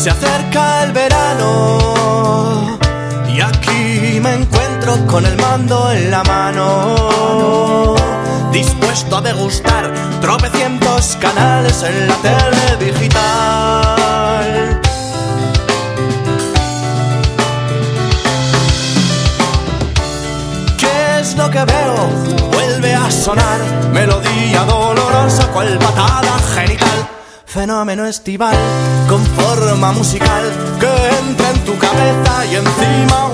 Se acerca el verano y aquí me encuentro con el mando en la mano. Dispuesto a degustar tropecientos canales en la tele digital. ¿Qué es lo que veo? Vuelve a sonar melodía Fenómeno estival con forma musical que entra en tu cabeza y encima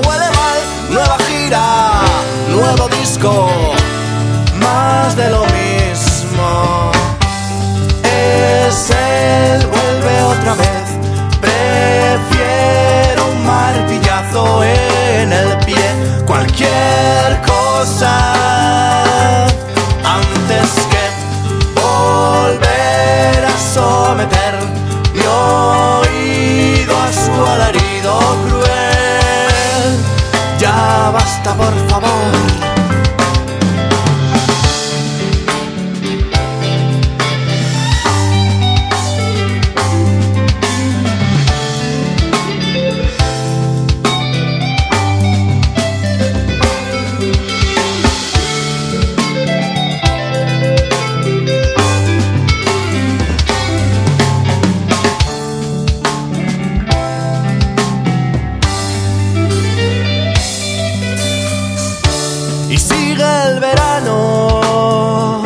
y sigue el verano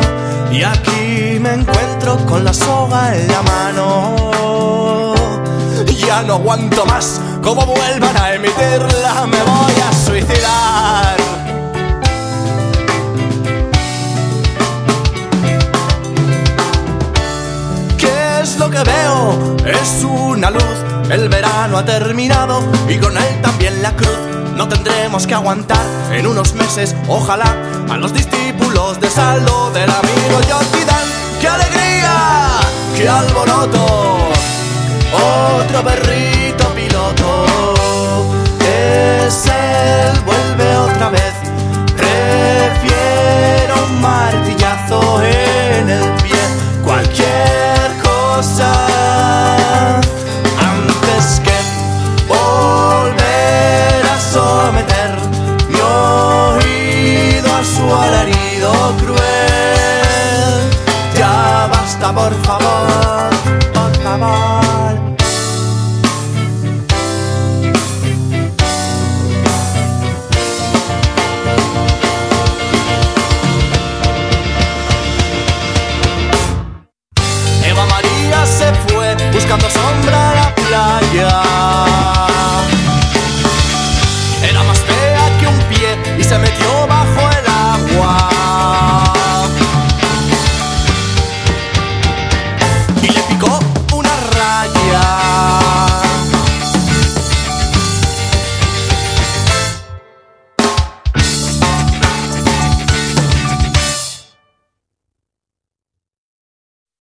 y aquí me encuentro con la soga en la mano ya no aguanto más como vuelvan a emitirla me voy a suicidar ¿Qué es lo que veo? Es una luz. El verano ha terminado y con él también la tendremos que aguantar en unos meses, ojalá, a los discípulos de saldo del amigo Yorkidan. ¡Qué alegría! ¡Qué alboroto! Ya basta,